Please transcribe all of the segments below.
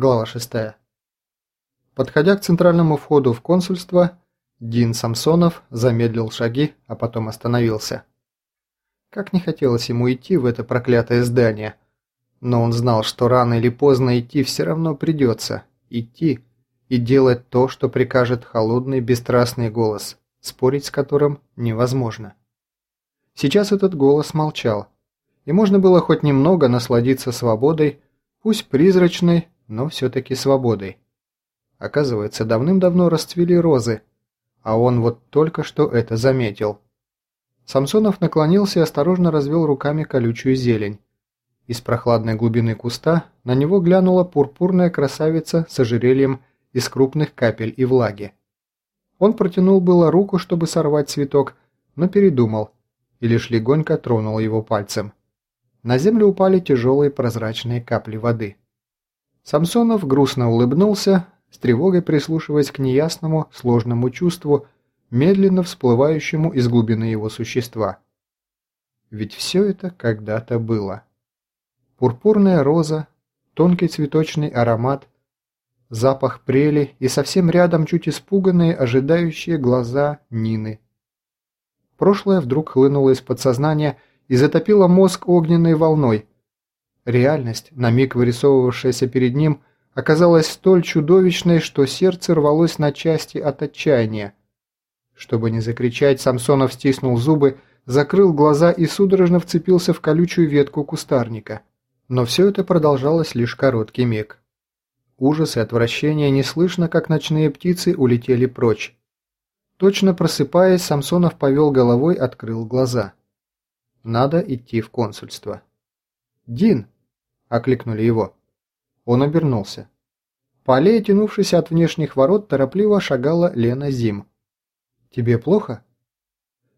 Глава 6. Подходя к центральному входу в консульство, Дин Самсонов замедлил шаги, а потом остановился. Как не хотелось ему идти в это проклятое здание, но он знал, что рано или поздно идти все равно придется. Идти и делать то, что прикажет холодный бесстрастный голос, спорить с которым невозможно. Сейчас этот голос молчал, и можно было хоть немного насладиться свободой, пусть призрачной, но все-таки свободой. Оказывается, давным-давно расцвели розы, а он вот только что это заметил. Самсонов наклонился и осторожно развел руками колючую зелень. Из прохладной глубины куста на него глянула пурпурная красавица с ожерельем из крупных капель и влаги. Он протянул было руку, чтобы сорвать цветок, но передумал и лишь легонько тронул его пальцем. На землю упали тяжелые прозрачные капли воды. Самсонов грустно улыбнулся, с тревогой прислушиваясь к неясному, сложному чувству, медленно всплывающему из глубины его существа. Ведь все это когда-то было. Пурпурная роза, тонкий цветочный аромат, запах прели и совсем рядом чуть испуганные, ожидающие глаза Нины. Прошлое вдруг хлынуло из подсознания и затопило мозг огненной волной – Реальность, на миг вырисовывавшаяся перед ним, оказалась столь чудовищной, что сердце рвалось на части от отчаяния. Чтобы не закричать, Самсонов стиснул зубы, закрыл глаза и судорожно вцепился в колючую ветку кустарника. Но все это продолжалось лишь короткий миг. Ужас и отвращение не слышно, как ночные птицы улетели прочь. Точно просыпаясь, Самсонов повел головой, открыл глаза. Надо идти в консульство. «Дин!» – окликнули его. Он обернулся. По аллее, тянувшейся от внешних ворот, торопливо шагала Лена Зим. «Тебе плохо?»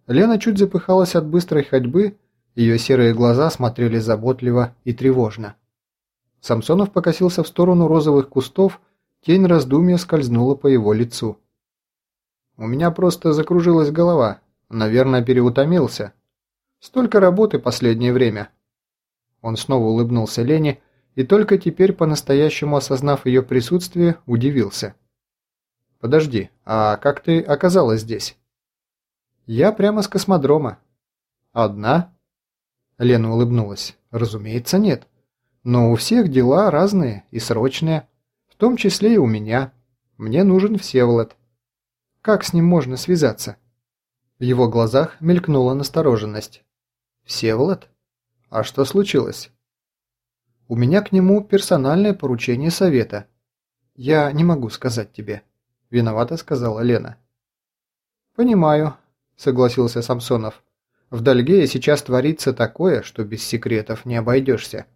Лена чуть запыхалась от быстрой ходьбы, ее серые глаза смотрели заботливо и тревожно. Самсонов покосился в сторону розовых кустов, тень раздумья скользнула по его лицу. «У меня просто закружилась голова. Наверное, переутомился. Столько работы последнее время». Он снова улыбнулся Лене и только теперь, по-настоящему осознав ее присутствие, удивился. «Подожди, а как ты оказалась здесь?» «Я прямо с космодрома». «Одна?» Лена улыбнулась. «Разумеется, нет. Но у всех дела разные и срочные, в том числе и у меня. Мне нужен Всеволод. Как с ним можно связаться?» В его глазах мелькнула настороженность. «Всеволод?» «А что случилось?» «У меня к нему персональное поручение совета. Я не могу сказать тебе», – виновато сказала Лена. «Понимаю», – согласился Самсонов. «В Дальгее сейчас творится такое, что без секретов не обойдешься.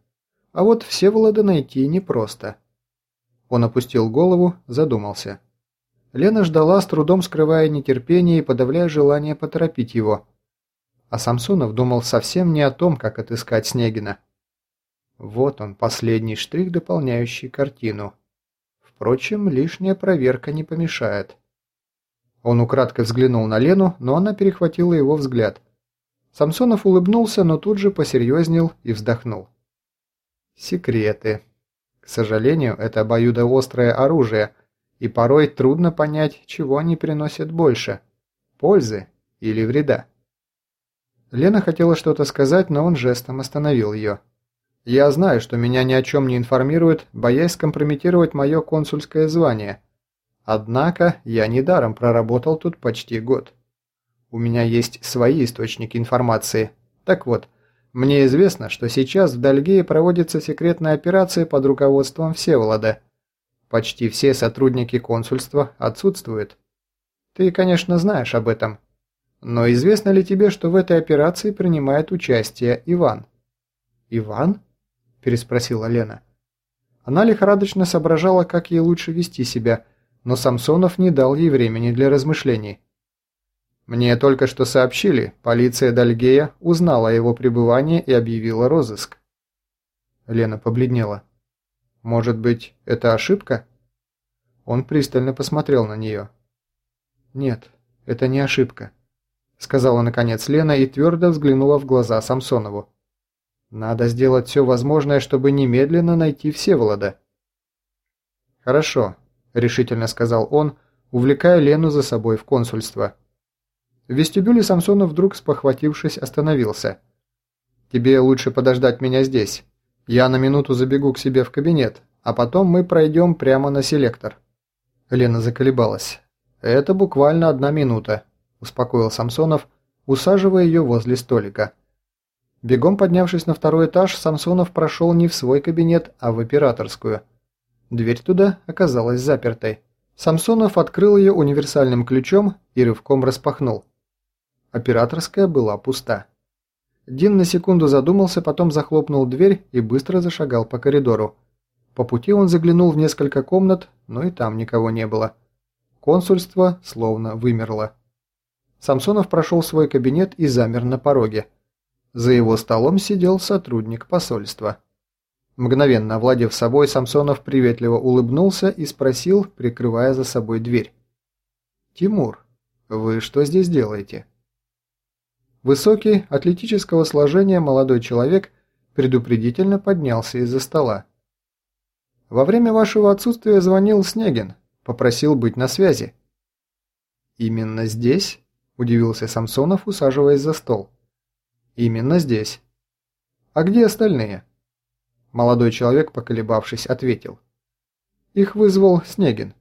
А вот Всеволода найти непросто». Он опустил голову, задумался. Лена ждала, с трудом скрывая нетерпение и подавляя желание поторопить его – а Самсонов думал совсем не о том, как отыскать Снегина. Вот он, последний штрих, дополняющий картину. Впрочем, лишняя проверка не помешает. Он украдкой взглянул на Лену, но она перехватила его взгляд. Самсонов улыбнулся, но тут же посерьезнел и вздохнул. Секреты. К сожалению, это обоюдоострое оружие, и порой трудно понять, чего они приносят больше – пользы или вреда. Лена хотела что-то сказать, но он жестом остановил ее. «Я знаю, что меня ни о чем не информируют, боясь скомпрометировать мое консульское звание. Однако я недаром проработал тут почти год. У меня есть свои источники информации. Так вот, мне известно, что сейчас в Дальгее проводится секретная операция под руководством Всеволода. Почти все сотрудники консульства отсутствуют. Ты, конечно, знаешь об этом». Но известно ли тебе, что в этой операции принимает участие Иван?» «Иван?» – переспросила Лена. Она лихорадочно соображала, как ей лучше вести себя, но Самсонов не дал ей времени для размышлений. «Мне только что сообщили, полиция Дальгея узнала о его пребывании и объявила розыск». Лена побледнела. «Может быть, это ошибка?» Он пристально посмотрел на нее. «Нет, это не ошибка сказала наконец Лена и твердо взглянула в глаза Самсонову. «Надо сделать все возможное, чтобы немедленно найти Всеволода». «Хорошо», – решительно сказал он, увлекая Лену за собой в консульство. В вестибюле Самсонов вдруг, спохватившись, остановился. «Тебе лучше подождать меня здесь. Я на минуту забегу к себе в кабинет, а потом мы пройдем прямо на селектор». Лена заколебалась. «Это буквально одна минута», – успокоил Самсонов, усаживая ее возле столика. Бегом поднявшись на второй этаж, Самсонов прошел не в свой кабинет, а в операторскую. Дверь туда оказалась запертой. Самсонов открыл ее универсальным ключом и рывком распахнул. Операторская была пуста. Дин на секунду задумался, потом захлопнул дверь и быстро зашагал по коридору. По пути он заглянул в несколько комнат, но и там никого не было. Консульство словно вымерло. Самсонов прошел свой кабинет и замер на пороге. За его столом сидел сотрудник посольства. Мгновенно овладев собой, Самсонов приветливо улыбнулся и спросил, прикрывая за собой дверь. «Тимур, вы что здесь делаете?» Высокий, атлетического сложения молодой человек предупредительно поднялся из-за стола. «Во время вашего отсутствия звонил Снегин, попросил быть на связи». «Именно здесь?» – удивился Самсонов, усаживаясь за стол. «Именно здесь». «А где остальные?» Молодой человек, поколебавшись, ответил. «Их вызвал Снегин».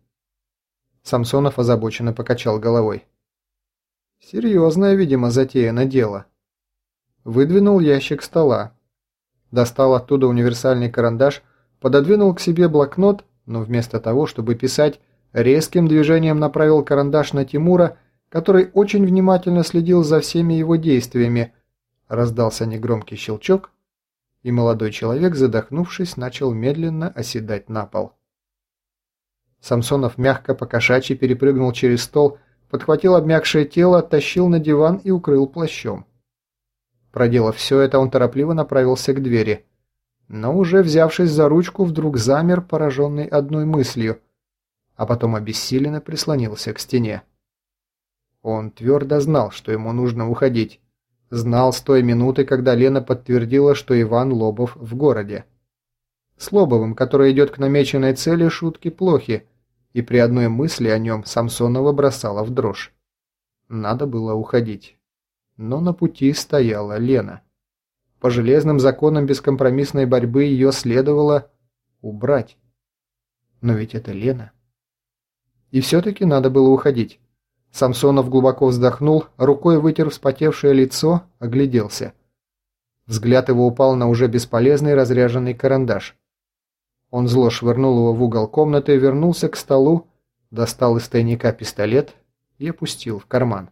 Самсонов озабоченно покачал головой. Серьезное, видимо, затеяно дело. Выдвинул ящик стола. Достал оттуда универсальный карандаш, пододвинул к себе блокнот, но вместо того, чтобы писать, резким движением направил карандаш на Тимура, который очень внимательно следил за всеми его действиями. Раздался негромкий щелчок, и молодой человек, задохнувшись, начал медленно оседать на пол. Самсонов мягко по кошачьи перепрыгнул через стол подхватил обмякшее тело, оттащил на диван и укрыл плащом. Проделав все это, он торопливо направился к двери. Но уже взявшись за ручку, вдруг замер, пораженный одной мыслью, а потом обессиленно прислонился к стене. Он твердо знал, что ему нужно уходить. Знал с той минуты, когда Лена подтвердила, что Иван Лобов в городе. С Лобовым, который идет к намеченной цели, шутки плохи, и при одной мысли о нем Самсонова бросала в дрожь. Надо было уходить. Но на пути стояла Лена. По железным законам бескомпромиссной борьбы ее следовало убрать. Но ведь это Лена. И все-таки надо было уходить. Самсонов глубоко вздохнул, рукой вытер вспотевшее лицо, огляделся. Взгляд его упал на уже бесполезный разряженный карандаш. Он зло швырнул его в угол комнаты, вернулся к столу, достал из тайника пистолет и опустил в карман.